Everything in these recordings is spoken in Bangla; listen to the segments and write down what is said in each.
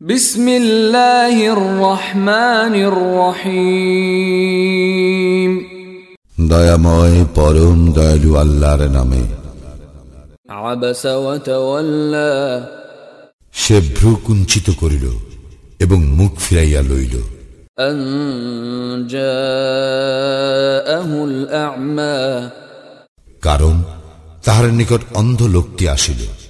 বিসমিল্লাহির রহমানির রহিম। দয়াময় পরম দয়ালু আল্লাহর নামে। আবাসা ওয়া সে ভ্রু কুঞ্চিত করিল এবং মুখ ফিরাইয়া লইল। কারণ তাহার নিকট অন্ধ লোকটি আসিল।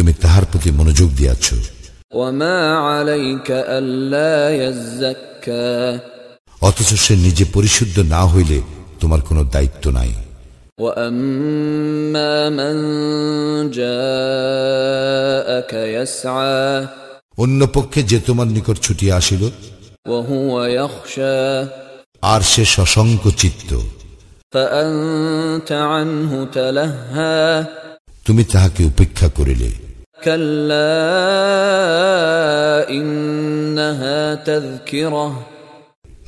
তুমি তাহার প্রতি মনোযোগ দিয়াছ। অথচ সে নিজে পরিশুদ্ধ না হইলে তোমার কোনো দায়িত্ব নাই। অন্য পক্ষে যে তোমার নিকট ছুটি আসিল আর সে সশঙ্ক চিত্ত তুমি তাহাকে উপেক্ষা করিলে।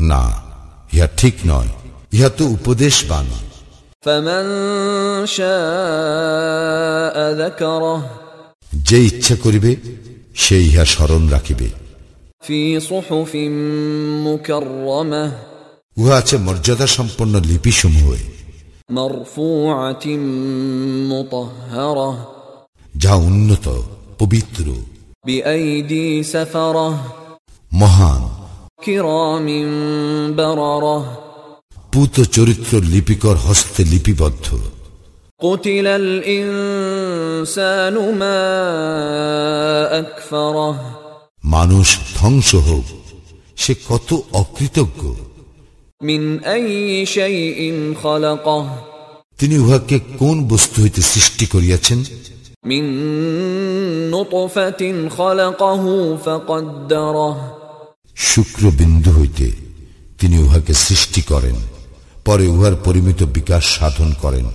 না ইহা ঠিক নয় ইহা তো উপদেশ বাণী যে ইচ্ছা করিবে সে ইহা স্মরণ রাখিবে। উহা আছে মর্যাদা সম্পন্ন লিপি সমূহ মরফুআতিম মুতাহহারা যা উন্নত পবিত্র بأيدي سفرة মহান كرام بررة পুত চরিত্র লিপিকর হস্তে লিপিবদ্ধ قتل الإنسان ما أكفره মানুষ ধ্বংস হোক সে কত অকৃতজ্ঞ من أي شيء خلقه তিনি উহাকে কোন বস্তু হইতে সৃষ্টি করিয়াছেন من نطفة خلقه فقدره শুক্র বিন্দু হইতে তিনি উহাকে সৃষ্টি করেন পরে উহার পরিমিত বিকাশ সাধন করেন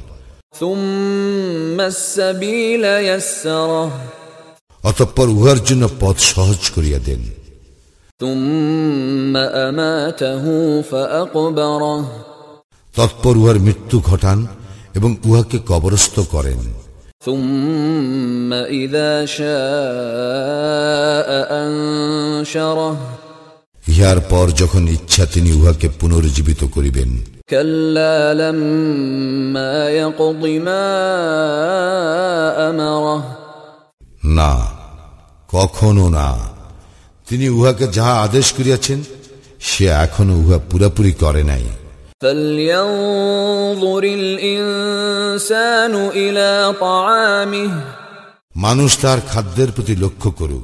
ثم السبيل يسره অতঃপর উহার জন্য পথ সহজ করিয়া দেন ثم أماته فأقبره তৎপর উহার মৃত্যু ঘটান এবং উহাকে কবরস্থ করেন ثم إذا شاء أنشره ইহার পর যখন ইচ্ছা তিনি উহাকে পুনরুজ্জীবিত করিবেন كلا لما يقض ما أمره না কখনো না তিনি উহাকে যাহা আদেশ করিয়াছেন সে এখনো উহা পুরাপুরি করে নাই মানুষ তার খাদ্যের প্রতি লক্ষ্য করুক।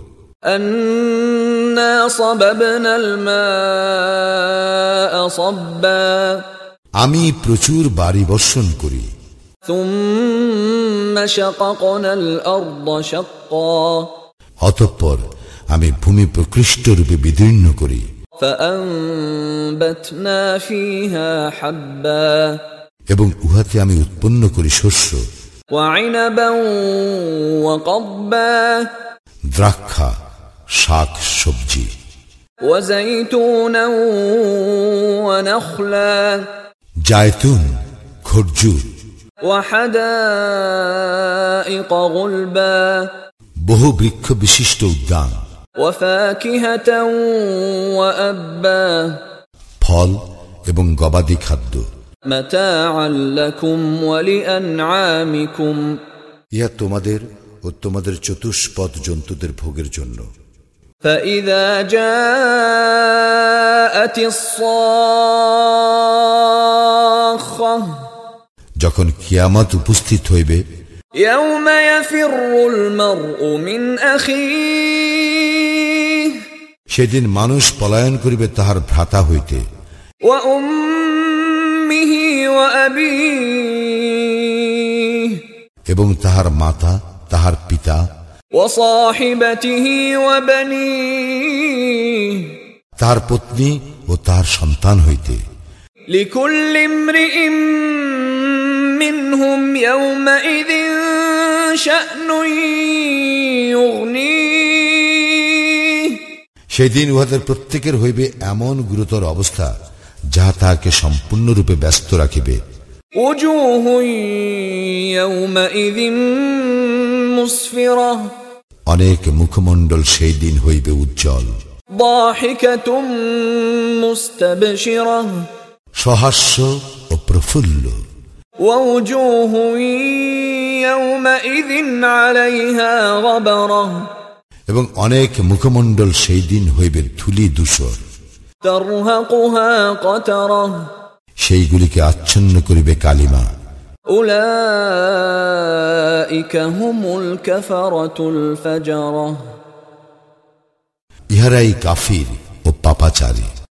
আমি প্রচুর বাড়ি বর্ষণ করি। অতঃপর আমি ভূমি প্রকৃষ্ট রূপে বিদীর্ণ করি। এবং উহাতে আমি উৎপন্ন করি শস্য দ্রাক্ষা শাক সবজি। জায়তুন খরজুর বহু বৃক্ষ বিশিষ্ট উদ্যান। ফল এবং গবাদি খাদ্য متاعا لكم ولأنعامكم ইহা তোমাদের ও তোমাদের চতুষ্পদ জন্তুদের ভোগের জন্য فإذا جاءت الصاخة যখন কিয়ামত উপস্থিত হইবে يوم يفر المرء من أخيه সেদিন মানুষ পলায়ন করিবে তাহার ভ্রাতা হইতে وأمه وأبيه এবং তাহার মাতা তাহার পিতা وصاحبته وبنيه তার পত্নী ও তার সন্তান হইতে لكل امرئ منهم يومئذ شأن সেদিন উহাদের প্রত্যেকের হইবে এমন গুরুতর অবস্থা যাহা তাহাকে সম্পূর্ণরূপে ব্যস্ত রাখিবে وجوه يومئذ مسفرة অনেক মুখমণ্ডল সেই দিন হইবে উজ্জ্বল ضاحكة مستبشرة সহাস্য ও প্রফুল্ল ووجوه يومئذ عليها غبرة এবং অনেক মুখমণ্ডল সেই দিন হইবে ধুলি দূষর সেইগুলিকে আচ্ছন্ন করিবে কালিমা। ইহারাই কাফির ও পাপাচারী।